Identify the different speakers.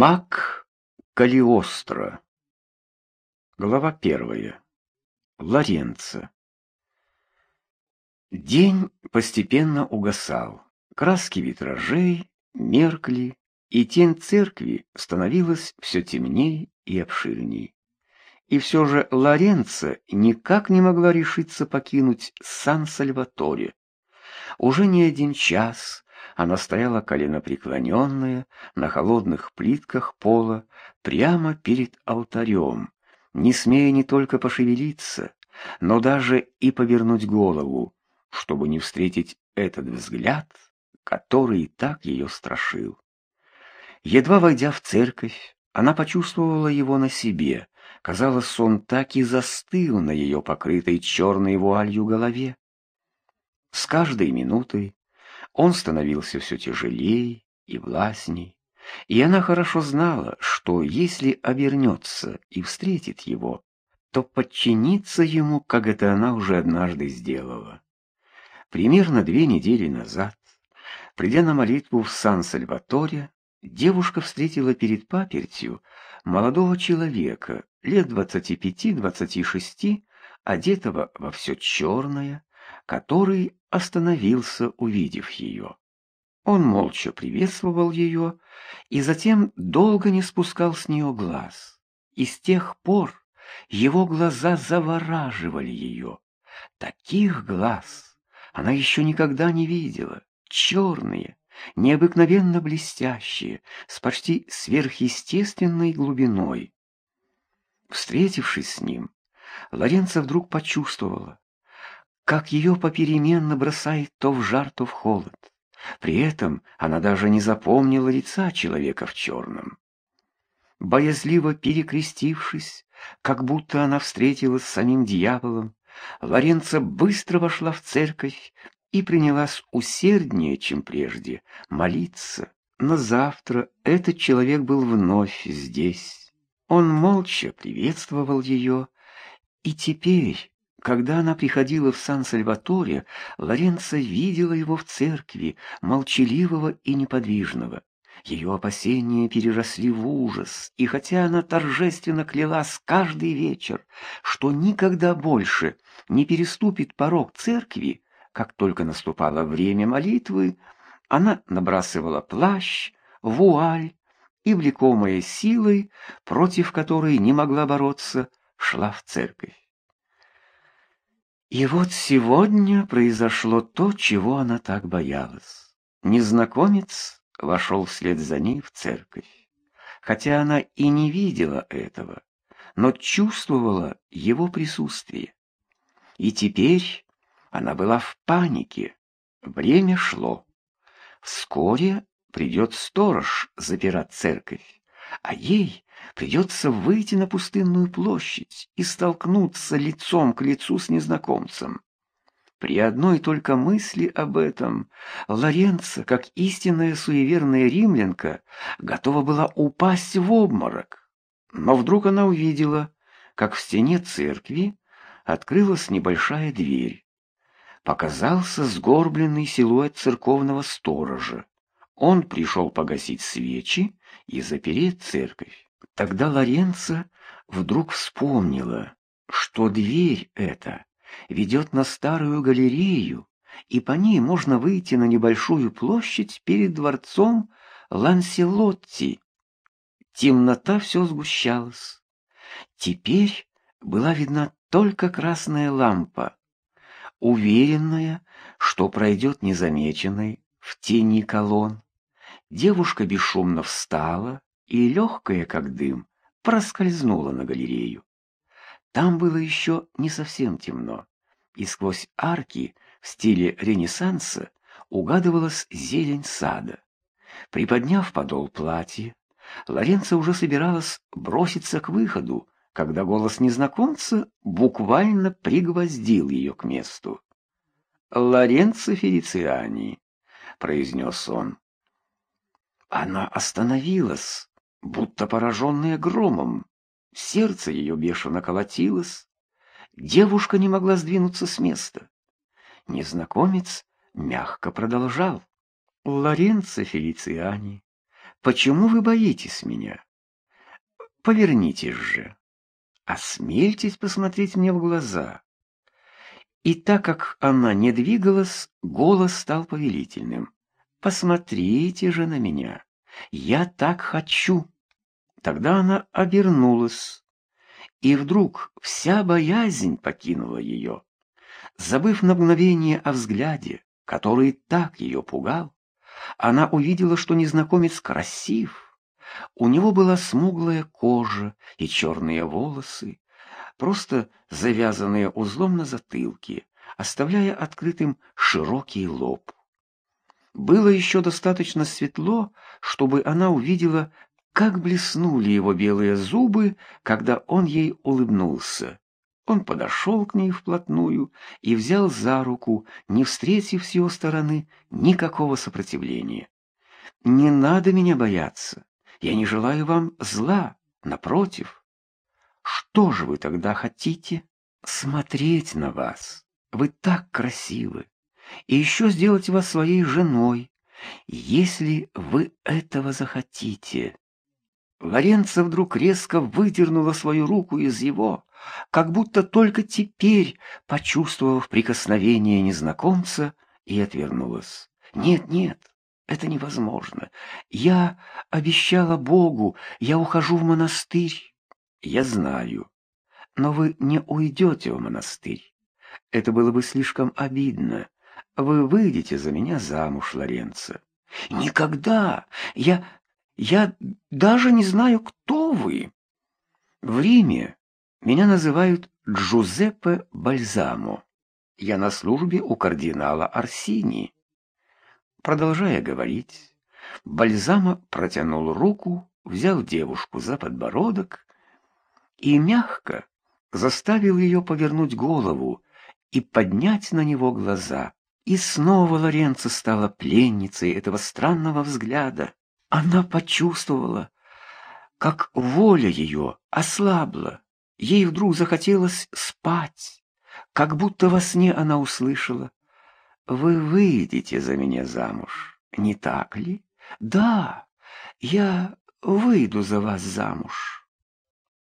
Speaker 1: Мак Калиостро. Глава первая. Лоренцо. День постепенно угасал. Краски витражей меркли, и тень церкви становилась все темней и обширней. И все же Лоренцо никак не могла решиться покинуть Сан-Сальваторе. Уже не один час она стояла коленопреклоненная на холодных плитках пола прямо перед алтарем, не смея не только пошевелиться, но даже и повернуть голову, чтобы не встретить этот взгляд, который и так ее страшил. Едва войдя в церковь, она почувствовала его на себе. Казалось, он так и застыл на ее покрытой черной вуалью голове. С каждой минутой он становился все тяжелее и властней, и она хорошо знала, что если обернется и встретит его, то подчинится ему, как это она уже однажды сделала. Примерно две недели назад, придя на молитву в Сан-Сальваторе, девушка встретила перед папертью молодого человека, лет двадцати пяти-двадцати шести, одетого во все черное, который остановился, увидев ее. Он молча приветствовал ее и затем долго не спускал с нее глаз. И с тех пор его глаза завораживали ее. Таких глаз она еще никогда не видела. Черные, необыкновенно блестящие, с почти сверхъестественной глубиной. Встретившись с ним, Лоренца вдруг почувствовала, как ее попеременно бросает то в жар, то в холод. При этом она даже не запомнила лица человека в черном. Боязливо перекрестившись, как будто она встретилась с самим дьяволом, Лоренца быстро вошла в церковь и принялась усерднее, чем прежде, молиться. Но завтра этот человек был вновь здесь. Он молча приветствовал ее, и теперь, когда она приходила в Сан-Сальваторе, Лоренцо видела его в церкви, молчаливого и неподвижного. Ее опасения переросли в ужас, и хотя она торжественно клялась каждый вечер, что никогда больше не переступит порог церкви, как только наступало время молитвы, она набрасывала плащ, вуаль и, влекомая силой, против которой не могла бороться, шла в церковь. И вот сегодня произошло то, чего она так боялась. Незнакомец вошел вслед за ней в церковь. Хотя она и не видела этого, но чувствовала его присутствие. И теперь она была в панике. Время шло. Вскоре придет сторож запирать церковь, а ей Придется выйти на пустынную площадь и столкнуться лицом к лицу с незнакомцем. При одной только мысли об этом Лоренца, как истинная суеверная римлянка, готова была упасть в обморок. Но вдруг она увидела, как в стене церкви открылась небольшая дверь. Показался сгорбленный силуэт церковного сторожа. Он пришел погасить свечи и запереть церковь. Тогда Лоренца вдруг вспомнила, что дверь эта ведет на старую галерею, и по ней можно выйти на небольшую площадь перед дворцом Ланселотти. Темнота все сгущалась. Теперь была видна только красная лампа, уверенная, что пройдет незамеченной в тени колонн. Девушка бесшумно встала, и, легкая, как дым, проскользнула на галерею. Там было еще не совсем темно, и сквозь арки в стиле Ренессанса угадывалась зелень сада. Приподняв подол платья, Лоренца уже собиралась броситься к выходу, когда голос незнакомца буквально пригвоздил ее к месту. «Лоренцо Фелициани», — произнес он. Она остановилась, будто пораженная громом. Сердце ее бешено колотилось. Девушка не могла сдвинуться с места. Незнакомец мягко продолжал. Лоренцо Фелициани, Почему вы боитесь меня? Повернитесь же. Осмельтесь посмотреть мне в глаза. И так как она не двигалась, голос стал повелительным. «Посмотрите же на меня! Я так хочу!» Тогда она обернулась, и вдруг вся боязнь покинула ее. Забыв на мгновение о взгляде, который так ее пугал, она увидела, что незнакомец красив. У него была смуглая кожа и черные волосы, просто завязанные узлом на затылке, оставляя открытым широкий лоб. Было еще достаточно светло, чтобы она увидела, как блеснули его белые зубы, когда он ей улыбнулся. Он подошел к ней вплотную и взял за руку, не встретив с его стороны никакого сопротивления. «Не надо меня бояться. Я не желаю вам зла, напротив». Что же вы тогда хотите? Смотреть на вас. Вы так красивы. И еще сделать вас своей женой, если вы этого захотите. Лоренцо вдруг резко выдернула свою руку из его, как будто только теперь, почувствовав прикосновение незнакомца, и отвернулась. «Нет, нет, это невозможно. Я обещала Богу, я ухожу в монастырь. Я знаю. Но вы не уйдете в монастырь. Это было бы слишком обидно. Вы выйдете за меня замуж, Лоренцо. Никогда! Я... я даже не знаю, кто вы. В Риме меня называют Джузеппе Бальзамо. Я на службе у кардинала Арсини. Продолжая говорить, Бальзамо протянул руку, взял девушку за подбородок и мягко заставил ее повернуть голову и поднять на него глаза. И снова Лоренцо стала пленницей этого странного взгляда. Она почувствовала, как воля ее ослабла. Ей вдруг захотелось спать, как будто во сне она услышала. «Вы выйдете за меня замуж, не так ли?» «Да, я выйду за вас замуж».